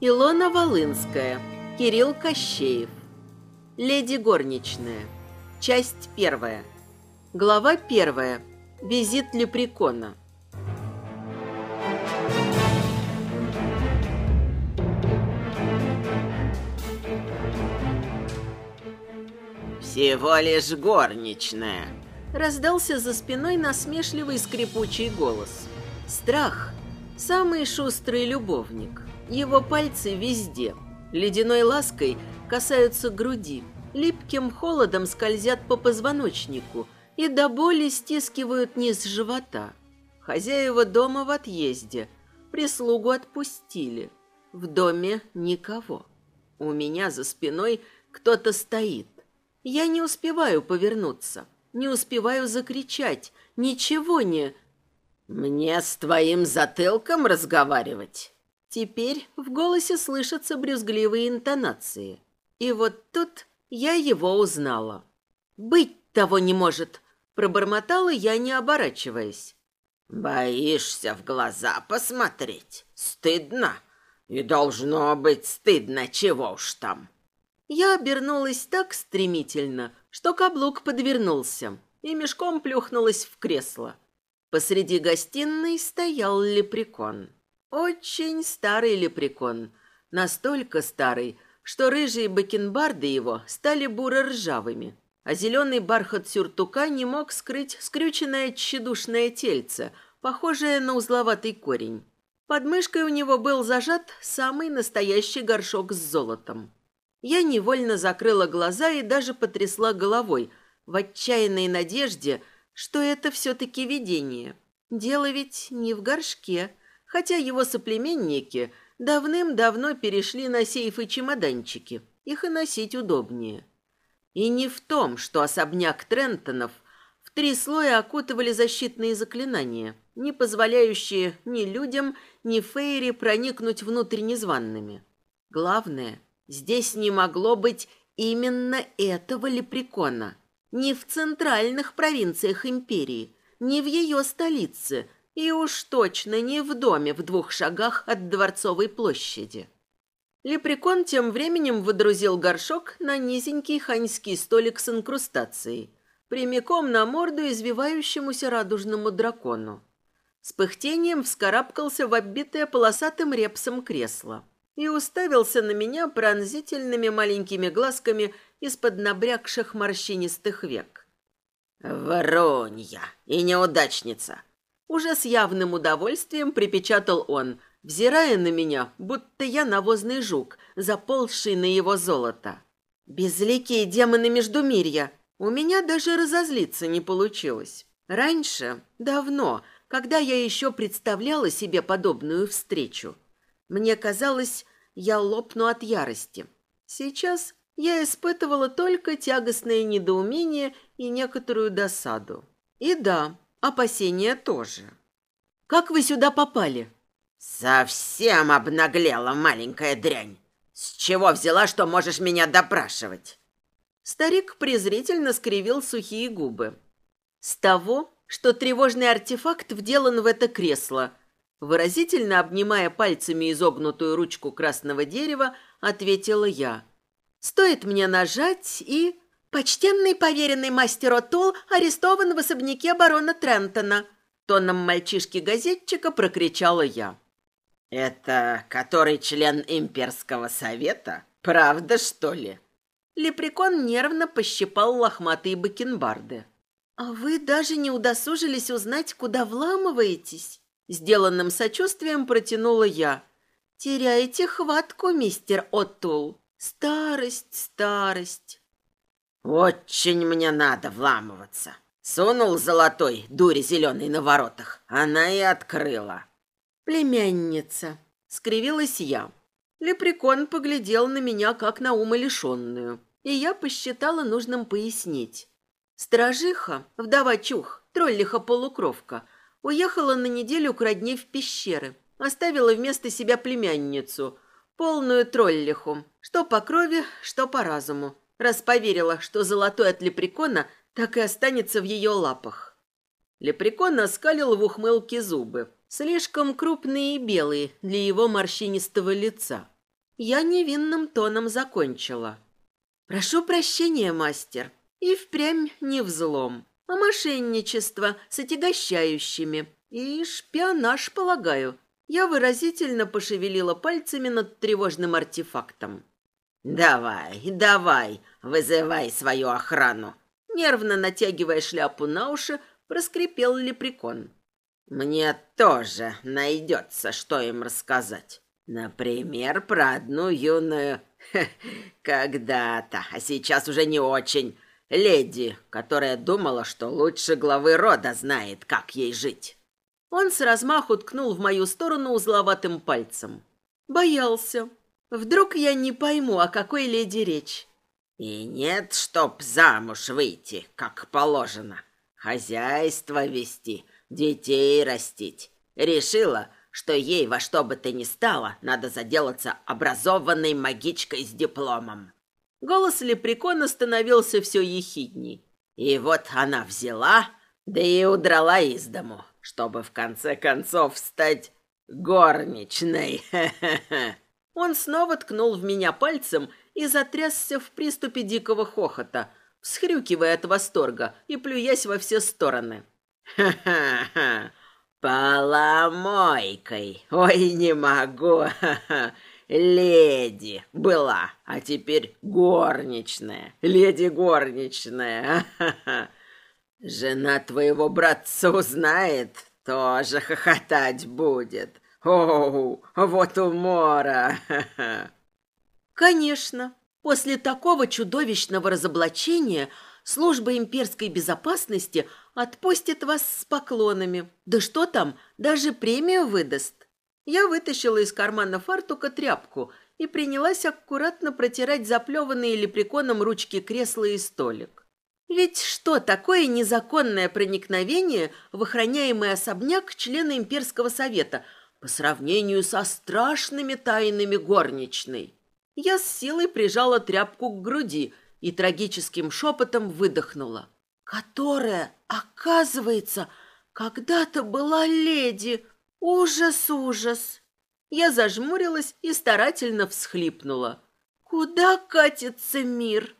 Илона Волынская, Кирилл Кощеев, Леди Горничная, часть первая, глава первая, визит Лепрекона. «Всего лишь горничная!» Раздался за спиной насмешливый скрипучий голос. Страх – самый шустрый любовник. Его пальцы везде, ледяной лаской касаются груди, липким холодом скользят по позвоночнику и до боли стискивают низ живота. Хозяева дома в отъезде, прислугу отпустили. В доме никого. У меня за спиной кто-то стоит. Я не успеваю повернуться, не успеваю закричать, ничего не... «Мне с твоим затылком разговаривать?» Теперь в голосе слышатся брюзгливые интонации. И вот тут я его узнала. «Быть того не может!» – пробормотала я, не оборачиваясь. «Боишься в глаза посмотреть? Стыдно? И должно быть стыдно, чего уж там!» Я обернулась так стремительно, что каблук подвернулся и мешком плюхнулась в кресло. Посреди гостиной стоял лепрекон. Очень старый лепрекон. Настолько старый, что рыжие бакенбарды его стали буро-ржавыми, а зеленый бархат сюртука не мог скрыть скрюченное тщедушное тельце, похожее на узловатый корень. Под мышкой у него был зажат самый настоящий горшок с золотом. Я невольно закрыла глаза и даже потрясла головой в отчаянной надежде, что это все-таки видение. Дело ведь не в горшке, хотя его соплеменники давным-давно перешли на сейфы чемоданчики. Их и носить удобнее. И не в том, что особняк Трентонов в три слоя окутывали защитные заклинания, не позволяющие ни людям, ни Фейри проникнуть внутрь незваными. Главное, здесь не могло быть именно этого лепрекона. ни в центральных провинциях империи, ни в ее столице – и уж точно не в доме в двух шагах от Дворцовой площади. Лепрекон тем временем выдрузил горшок на низенький ханьский столик с инкрустацией, прямиком на морду извивающемуся радужному дракону. С пыхтением вскарабкался в оббитое полосатым репсом кресло и уставился на меня пронзительными маленькими глазками из-под набрякших морщинистых век. «Воронья и неудачница! Уже с явным удовольствием припечатал он, взирая на меня, будто я навозный жук, заползший на его золото. Безликие демоны Междумирья. У меня даже разозлиться не получилось. Раньше, давно, когда я еще представляла себе подобную встречу, мне казалось, я лопну от ярости. Сейчас я испытывала только тягостное недоумение и некоторую досаду. И да, опасения тоже. Как вы сюда попали? Совсем обнаглела маленькая дрянь. С чего взяла, что можешь меня допрашивать? Старик презрительно скривил сухие губы. С того, что тревожный артефакт вделан в это кресло, выразительно обнимая пальцами изогнутую ручку красного дерева, ответила я. Стоит мне нажать и... Почтенный поверенный мастер Отул арестован в особняке барона Трентона. Тоном мальчишки-газетчика прокричала я. «Это который член имперского совета? Правда, что ли?» Лепрекон нервно пощипал лохматые бакенбарды. «А вы даже не удосужились узнать, куда вламываетесь?» Сделанным сочувствием протянула я. «Теряете хватку, мистер О'Тул. Старость, старость. Очень мне надо вламываться. Сунул золотой дури зеленый на воротах. Она и открыла. Племянница. Скривилась я. Лепрекон поглядел на меня, как на умалишенную. И я посчитала нужным пояснить. Стражиха, вдова Чух, троллиха-полукровка, уехала на неделю к родней в пещеры. Оставила вместо себя племянницу, полную троллиху, что по крови, что по разуму раз поверила, что золотой от лепрекона так и останется в ее лапах. Лепрекон оскалил в ухмылке зубы, слишком крупные и белые для его морщинистого лица. Я невинным тоном закончила. «Прошу прощения, мастер, и впрямь не взлом, а мошенничество с отягощающими и шпионаж, полагаю». Я выразительно пошевелила пальцами над тревожным артефактом. «Давай, давай!» – вызывай свою охрану!» Нервно натягивая шляпу на уши, проскрипел лепрекон. «Мне тоже найдется, что им рассказать. Например, про одну юную... когда-то, а сейчас уже не очень, леди, которая думала, что лучше главы рода знает, как ей жить». Он с размаху ткнул в мою сторону узловатым пальцем. Боялся, Вдруг я не пойму, о какой леди речь. И нет, чтоб замуж выйти, как положено. Хозяйство вести, детей растить. Решила, что ей во что бы то ни стало надо заделаться образованной магичкой с дипломом. Голос лепрекона становился все ехидней. И вот она взяла, да и удрала из дому, чтобы в конце концов стать горничной. Хе-хе-хе. Он снова ткнул в меня пальцем и затрясся в приступе дикого хохота, всхрюкивая от восторга и плюясь во все стороны. «Ха-ха-ха! Поломойкой! Ой, не могу! Ха-ха! Леди была, а теперь горничная! Леди горничная! Ха-ха! Жена твоего братца узнает, тоже хохотать будет!» О, вот умора! Конечно, после такого чудовищного разоблачения служба имперской безопасности отпустит вас с поклонами. Да что там, даже премию выдаст. Я вытащила из кармана фартука тряпку и принялась аккуратно протирать заплеванные лепреконом ручки кресла и столик. Ведь что такое незаконное проникновение в охраняемый особняк члена имперского совета – по сравнению со страшными тайнами горничной. Я с силой прижала тряпку к груди и трагическим шепотом выдохнула. «Которая, оказывается, когда-то была леди! Ужас, ужас!» Я зажмурилась и старательно всхлипнула. «Куда катится мир?»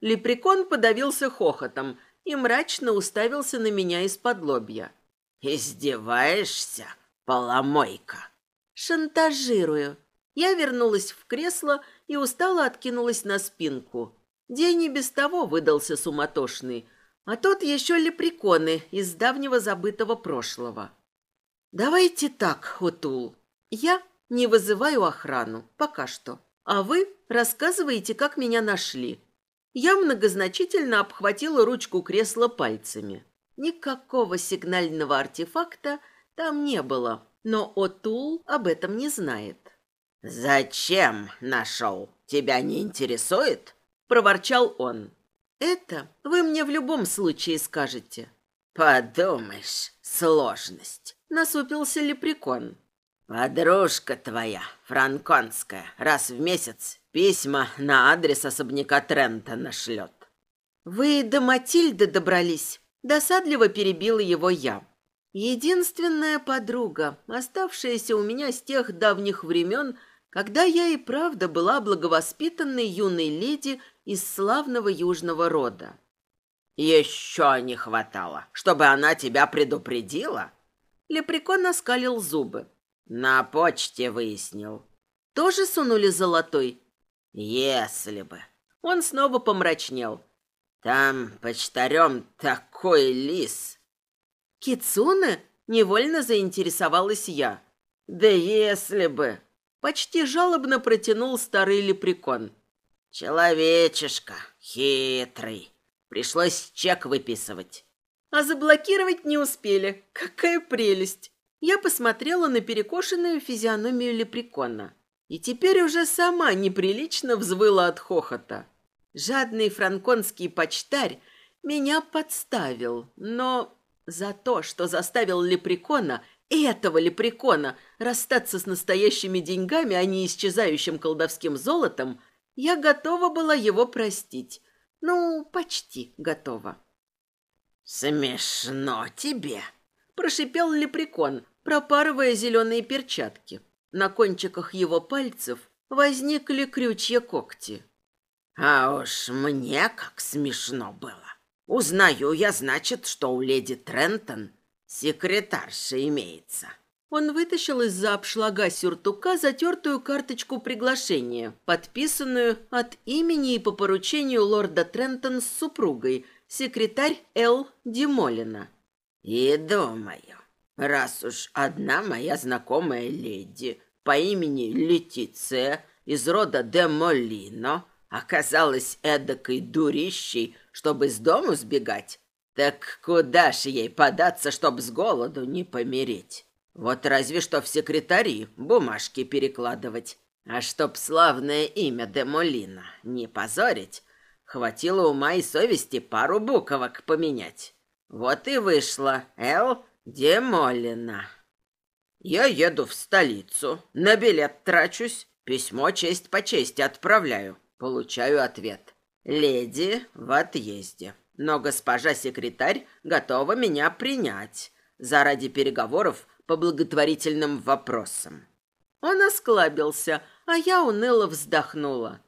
Лепрекон подавился хохотом и мрачно уставился на меня из-под лобья. «Издеваешься?» Поломойка! Шантажирую!» Я вернулась в кресло и устало откинулась на спинку. День и без того выдался суматошный, а тут еще лепреконы из давнего забытого прошлого. «Давайте так, Хутул. Я не вызываю охрану, пока что. А вы рассказываете, как меня нашли». Я многозначительно обхватила ручку кресла пальцами. Никакого сигнального артефакта – там не было, но Отул об этом не знает. «Зачем нашел? Тебя не интересует?» – проворчал он. «Это вы мне в любом случае скажете». «Подумаешь, сложность!» – насупился лепрекон. «Подружка твоя, франконская, раз в месяц письма на адрес особняка Трента нашлет». «Вы до Матильды добрались?» – досадливо перебила его я. Единственная подруга, оставшаяся у меня с тех давних времен, когда я и правда была благовоспитанной юной леди из славного южного рода. «Еще не хватало, чтобы она тебя предупредила!» Лепрекон оскалил зубы. «На почте выяснил». «Тоже сунули золотой?» «Если бы». Он снова помрачнел. «Там почтарем такой лис!» «Кицуна?» – невольно заинтересовалась я. «Да если бы!» – почти жалобно протянул старый лепрекон. «Человечишка, хитрый. Пришлось чек выписывать». А заблокировать не успели. Какая прелесть! Я посмотрела на перекошенную физиономию лепрекона. И теперь уже сама неприлично взвыла от хохота. Жадный франконский почтарь меня подставил, но за то, что заставил лепрекона этого лепрекона расстаться с настоящими деньгами, а не исчезающим колдовским золотом, я готова была его простить. Ну, почти готова. «Смешно тебе!» – прошипел лепрекон, пропарывая зеленые перчатки. На кончиках его пальцев возникли крючья когти. «А уж мне как смешно было!» Узнаю я, значит, что у леди Трентон секретарша имеется». Он вытащил из-за обшлага сюртука затертую карточку приглашения, подписанную от имени и по поручению лорда Трентон с супругой, секретарь Л. Демолина. «И думаю, раз уж одна моя знакомая леди по имени Летиция из рода Демолино Оказалось эдакой дурищей, чтобы с дому сбегать. Так куда же ей податься, чтоб с голоду не помереть? Вот разве что в секретари бумажки перекладывать. А чтоб славное имя Демолина не позорить, хватило ума и совести пару буковок поменять. Вот и вышла Эл Демолина. Я еду в столицу, на билет трачусь, письмо честь по чести отправляю. Получаю ответ. «Леди в отъезде, но госпожа секретарь готова меня принять заради переговоров по благотворительным вопросам». Он осклабился, а я уныло вздохнула.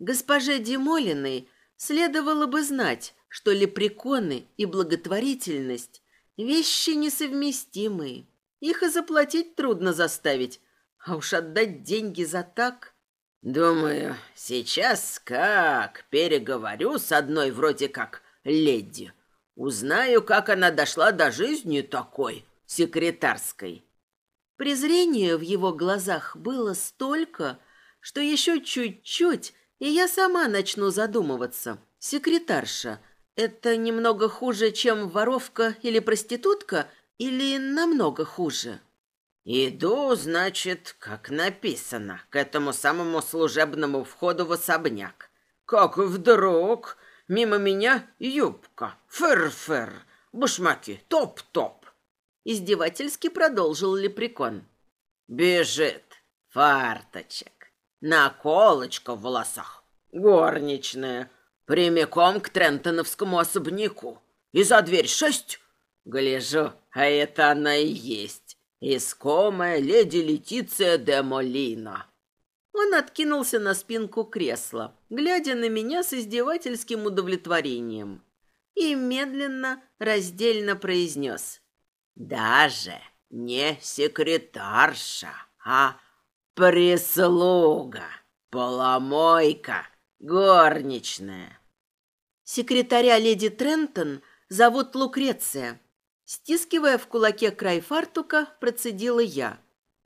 Госпоже Димолиной следовало бы знать, что лепреконы и благотворительность – вещи несовместимые. Их и заплатить трудно заставить, а уж отдать деньги за так... Думаю, сейчас, как переговорю с одной вроде как леди, узнаю, как она дошла до жизни такой, секретарской. Презрение в его глазах было столько, что еще чуть-чуть, и я сама начну задумываться. Секретарша — это немного хуже, чем воровка или проститутка, или намного хуже?» Иду, значит, как написано, к этому самому служебному входу в особняк. Как вдруг мимо меня юбка, фыр-фыр, башмаки, топ-топ. Издевательски продолжил лепрекон. Бежит фарточек, наколочка в волосах, горничная, прямиком к Трентоновскому особняку. И за дверь шесть. Гляжу, а это она и есть искомая леди Летиция де Молина». Он откинулся на спинку кресла, глядя на меня с издевательским удовлетворением, и медленно, раздельно произнес «Даже не секретарша, а прислуга, поломойка, горничная». Секретаря леди Трентон зовут Лукреция, Стискивая в кулаке край фартука, процедила я.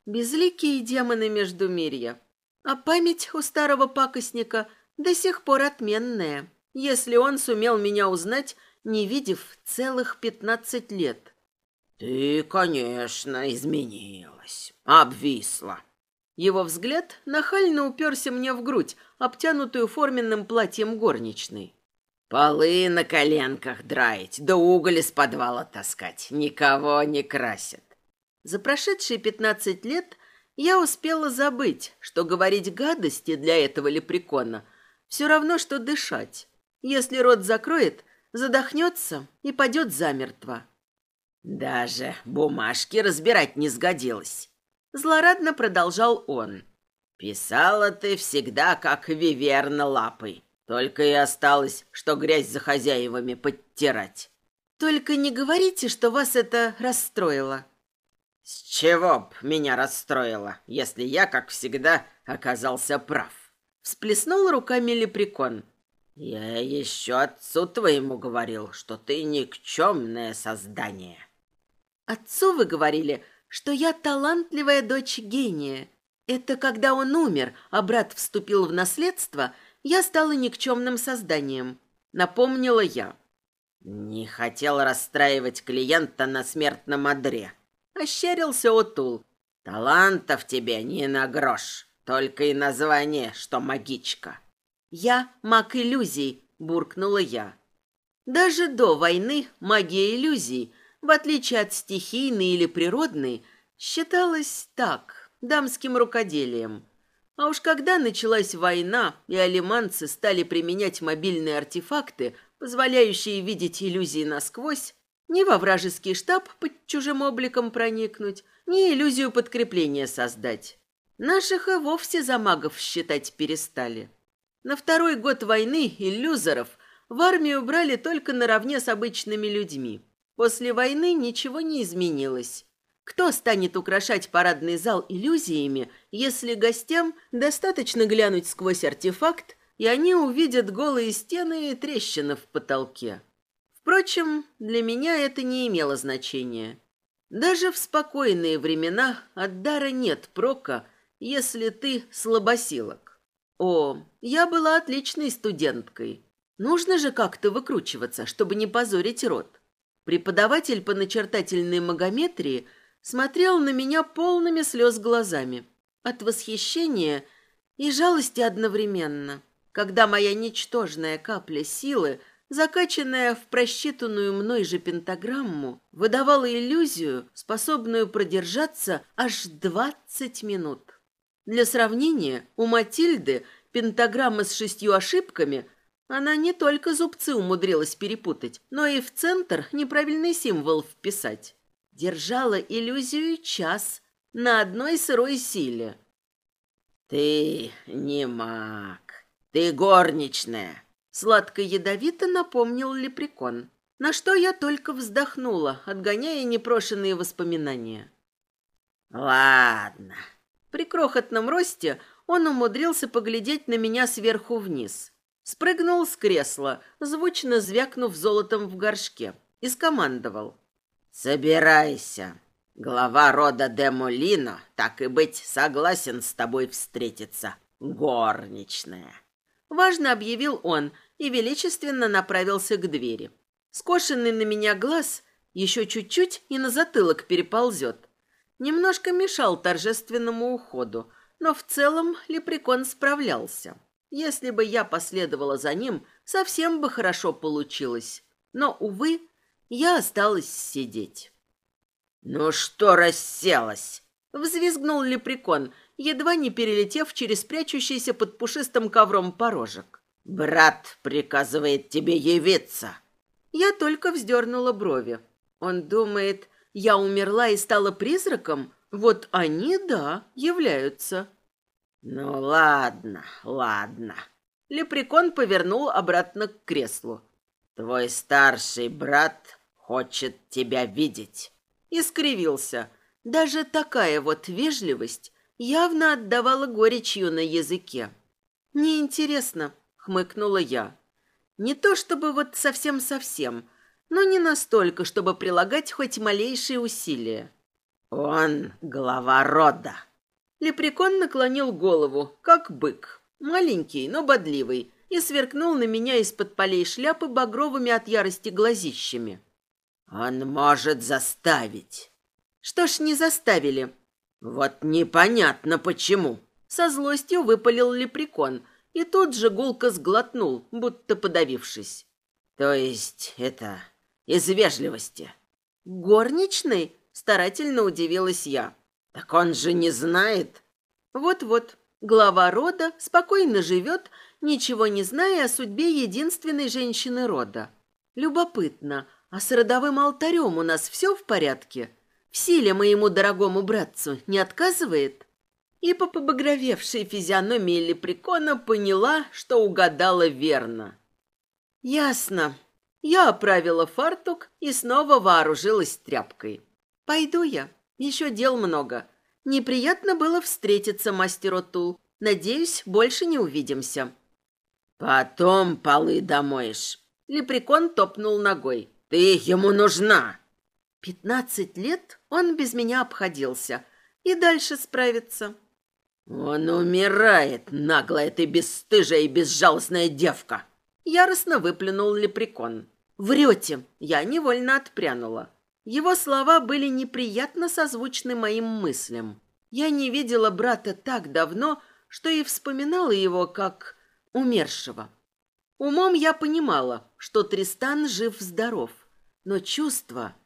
Безликие демоны между Междумирья. А память у старого пакостника до сих пор отменная, если он сумел меня узнать, не видев целых пятнадцать лет. «Ты, конечно, изменилась, обвисла». Его взгляд нахально уперся мне в грудь, обтянутую форменным платьем горничной. Полы на коленках драить, да уголь из подвала таскать. Никого не красят. За прошедшие пятнадцать лет я успела забыть, что говорить гадости для этого лепрекона все равно, что дышать. Если рот закроет, задохнется и падет замертво. Даже бумажки разбирать не сгодилось. Злорадно продолжал он. Писала ты всегда, как виверна лапой. Только и осталось, что грязь за хозяевами подтирать. Только не говорите, что вас это расстроило. С чего б меня расстроило, если я, как всегда, оказался прав? Всплеснул руками лепрекон. Я еще отцу твоему говорил, что ты никчемное создание. Отцу вы говорили, что я талантливая дочь гения. Это когда он умер, а брат вступил в наследство – я стала никчемным созданием, напомнила я. Не хотел расстраивать клиента на смертном одре. Ощерился Утул. Талантов тебе не на грош, только и название, что магичка. Я маг иллюзий, буркнула я. Даже до войны магия иллюзий, в отличие от стихийной или природной, считалась так, дамским рукоделием – а уж когда началась война, и алиманцы стали применять мобильные артефакты, позволяющие видеть иллюзии насквозь, ни во вражеский штаб под чужим обликом проникнуть, ни иллюзию подкрепления создать. Наших и вовсе за магов считать перестали. На второй год войны иллюзоров в армию брали только наравне с обычными людьми. После войны ничего не изменилось. Кто станет украшать парадный зал иллюзиями, если гостям достаточно глянуть сквозь артефакт, и они увидят голые стены и трещины в потолке? Впрочем, для меня это не имело значения. Даже в спокойные времена от дара нет прока, если ты слабосилок. О, я была отличной студенткой. Нужно же как-то выкручиваться, чтобы не позорить рот. Преподаватель по начертательной магометрии – смотрел на меня полными слез глазами. От восхищения и жалости одновременно, когда моя ничтожная капля силы, закачанная в просчитанную мной же пентаграмму, выдавала иллюзию, способную продержаться аж 20 минут. Для сравнения, у Матильды пентаграмма с шестью ошибками она не только зубцы умудрилась перепутать, но и в центр неправильный символ вписать держала иллюзию час на одной сырой силе. «Ты не маг, ты горничная!» Сладко-ядовито напомнил лепрекон, на что я только вздохнула, отгоняя непрошенные воспоминания. «Ладно». При крохотном росте он умудрился поглядеть на меня сверху вниз. Спрыгнул с кресла, звучно звякнув золотом в горшке, и скомандовал – «Собирайся. Глава рода Демулина, так и быть, согласен с тобой встретиться, горничная». Важно объявил он и величественно направился к двери. Скошенный на меня глаз еще чуть-чуть и на затылок переползет. Немножко мешал торжественному уходу, но в целом лепрекон справлялся. Если бы я последовала за ним, совсем бы хорошо получилось. Но, увы, я осталась сидеть. «Ну что расселась?» — взвизгнул лепрекон, едва не перелетев через прячущийся под пушистым ковром порожек. «Брат приказывает тебе явиться!» Я только вздернула брови. Он думает, я умерла и стала призраком? Вот они, да, являются. «Ну ладно, ладно». Лепрекон повернул обратно к креслу. Твой старший брат хочет тебя видеть. И скривился. Даже такая вот вежливость явно отдавала горечью на языке. Неинтересно, хмыкнула я. Не то чтобы вот совсем-совсем, но не настолько, чтобы прилагать хоть малейшие усилия. Он глава рода. Лепрекон наклонил голову, как бык. Маленький, но бодливый, и сверкнул на меня из-под полей шляпы багровыми от ярости глазищами. «Он может заставить!» «Что ж, не заставили?» «Вот непонятно почему!» Со злостью выпалил лепрекон, и тут же гулко сглотнул, будто подавившись. «То есть это из вежливости?» «Горничный?» — старательно удивилась я. «Так он же не знает!» «Вот-вот, глава рода спокойно живет ничего не зная о судьбе единственной женщины рода. Любопытно, а с родовым алтарем у нас все в порядке? В силе моему дорогому братцу не отказывает?» И по побагровевшей физиономии лепрекона поняла, что угадала верно. «Ясно. Я оправила фартук и снова вооружилась тряпкой. Пойду я. Еще дел много. Неприятно было встретиться, мастеру Тул. Надеюсь, больше не увидимся». Потом полы домоешь. Лепрекон топнул ногой. Ты ему нужна. Пятнадцать лет он без меня обходился. И дальше справится. Он умирает, наглая ты бесстыжая и безжалостная девка. Яростно выплюнул лепрекон. Врете. Я невольно отпрянула. Его слова были неприятно созвучны моим мыслям. Я не видела брата так давно, что и вспоминала его как умершего. Умом я понимала, что Тристан жив-здоров, но чувства...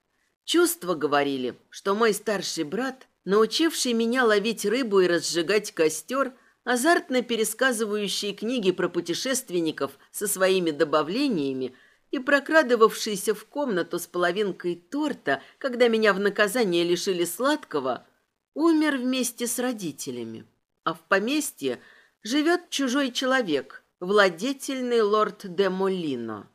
Чувства говорили, что мой старший брат, научивший меня ловить рыбу и разжигать костер, азартно пересказывающий книги про путешественников со своими добавлениями и прокрадывавшийся в комнату с половинкой торта, когда меня в наказание лишили сладкого, умер вместе с родителями. А в поместье – живет чужой человек, владетельный лорд де Молино.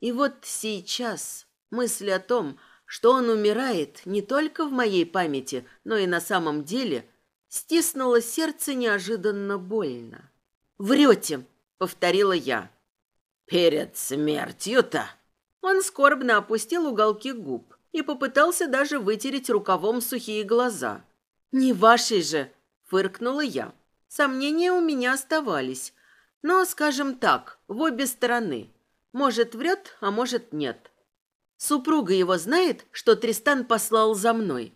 И вот сейчас мысль о том, что он умирает не только в моей памяти, но и на самом деле, стиснула сердце неожиданно больно. «Врете», — повторила я. «Перед смертью-то!» Он скорбно опустил уголки губ и попытался даже вытереть рукавом сухие глаза. «Не вашей же!» — фыркнула я. Сомнения у меня оставались. Но, скажем так, в обе стороны. Может, врет, а может, нет. Супруга его знает, что Тристан послал за мной.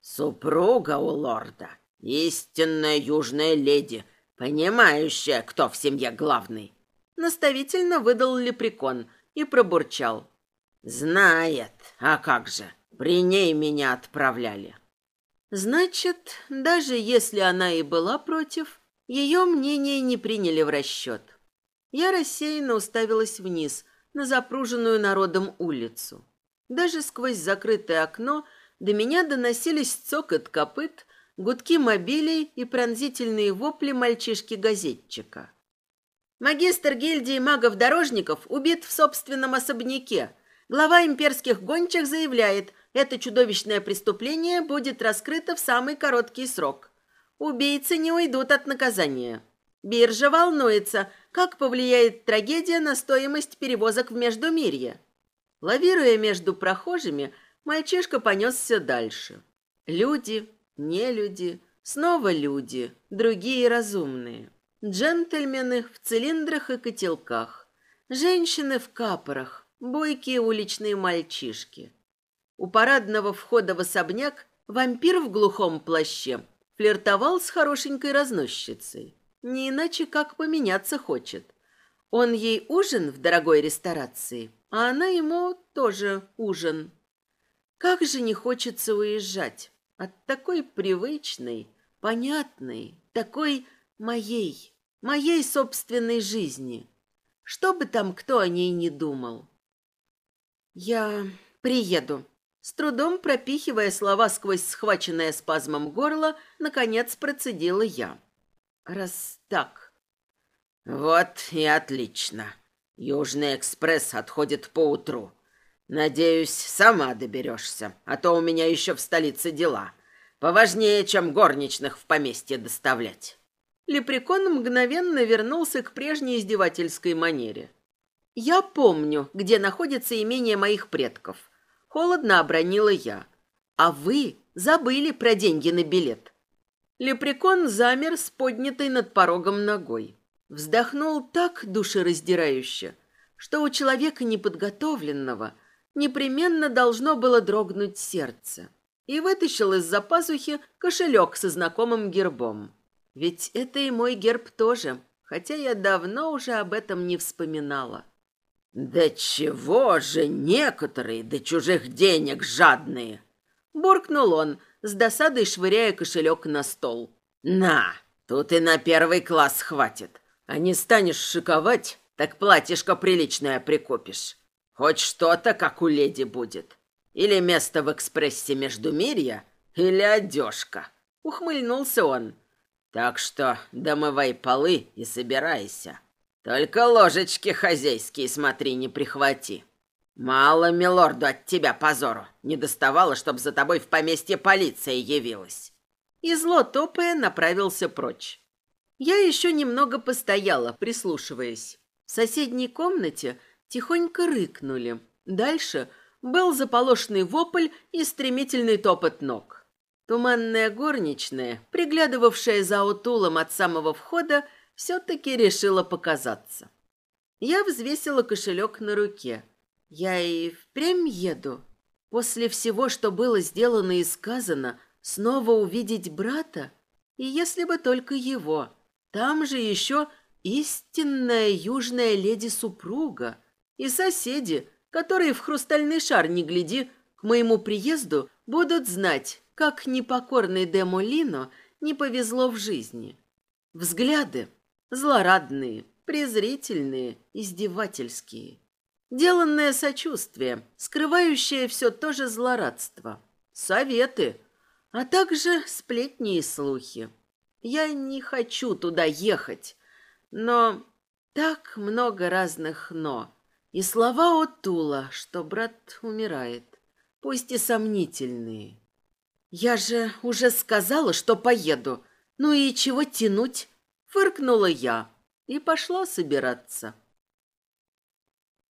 Супруга у лорда. Истинная южная леди, понимающая, кто в семье главный. Наставительно выдал лепрекон и пробурчал. Знает, а как же, при ней меня отправляли. Значит, даже если она и была против, ее мнение не приняли в расчет. Я рассеянно уставилась вниз, на запруженную народом улицу. Даже сквозь закрытое окно до меня доносились цокот копыт, гудки мобилей и пронзительные вопли мальчишки-газетчика. Магистр гильдии магов-дорожников убит в собственном особняке. Глава имперских гончих заявляет – это чудовищное преступление будет раскрыто в самый короткий срок. Убийцы не уйдут от наказания. Биржа волнуется, как повлияет трагедия на стоимость перевозок в Междумирье. Лавируя между прохожими, мальчишка понесся дальше. Люди, не люди, снова люди, другие разумные. Джентльмены в цилиндрах и котелках. Женщины в капорах, бойкие уличные мальчишки – у парадного входа в особняк вампир в глухом плаще флиртовал с хорошенькой разносчицей. Не иначе, как поменяться хочет. Он ей ужин в дорогой ресторации, а она ему тоже ужин. Как же не хочется уезжать от такой привычной, понятной, такой моей, моей собственной жизни. Что бы там кто о ней не думал. Я приеду, с трудом пропихивая слова сквозь схваченное спазмом горло, наконец процедила я. «Раз так...» «Вот и отлично. Южный экспресс отходит поутру. Надеюсь, сама доберешься, а то у меня еще в столице дела. Поважнее, чем горничных в поместье доставлять». Лепрекон мгновенно вернулся к прежней издевательской манере. «Я помню, где находится имение моих предков». Холодно обронила я. «А вы забыли про деньги на билет». Лепрекон замер с поднятой над порогом ногой. Вздохнул так душераздирающе, что у человека неподготовленного непременно должно было дрогнуть сердце. И вытащил из-за пазухи кошелек со знакомым гербом. Ведь это и мой герб тоже, хотя я давно уже об этом не вспоминала. Да чего же некоторые да чужих денег жадные? Буркнул он, с досадой швыряя кошелек на стол. На, тут и на первый класс хватит. А не станешь шиковать, так платьишко приличное прикупишь. Хоть что-то, как у леди будет. Или место в экспрессе Междумирья, или одежка. Ухмыльнулся он. Так что домывай полы и собирайся. Только ложечки хозяйские смотри, не прихвати. Мало, милорду, от тебя позору. Не доставало, чтобы за тобой в поместье полиция явилась. И зло топая направился прочь. Я еще немного постояла, прислушиваясь. В соседней комнате тихонько рыкнули. Дальше был заполошенный вопль и стремительный топот ног. Туманная горничная, приглядывавшая за утулом от самого входа, все-таки решила показаться. Я взвесила кошелек на руке. Я и впрямь еду. После всего, что было сделано и сказано, снова увидеть брата? И если бы только его. Там же еще истинная южная леди-супруга и соседи, которые в хрустальный шар не гляди, к моему приезду будут знать, как непокорный Демолино не повезло в жизни. Взгляды злорадные, презрительные, издевательские. Деланное сочувствие, скрывающее все то же злорадство. Советы, а также сплетни и слухи. Я не хочу туда ехать, но так много разных «но». И слова от Тула, что брат умирает, пусть и сомнительные. Я же уже сказала, что поеду. Ну и чего тянуть? фыркнула я и пошла собираться.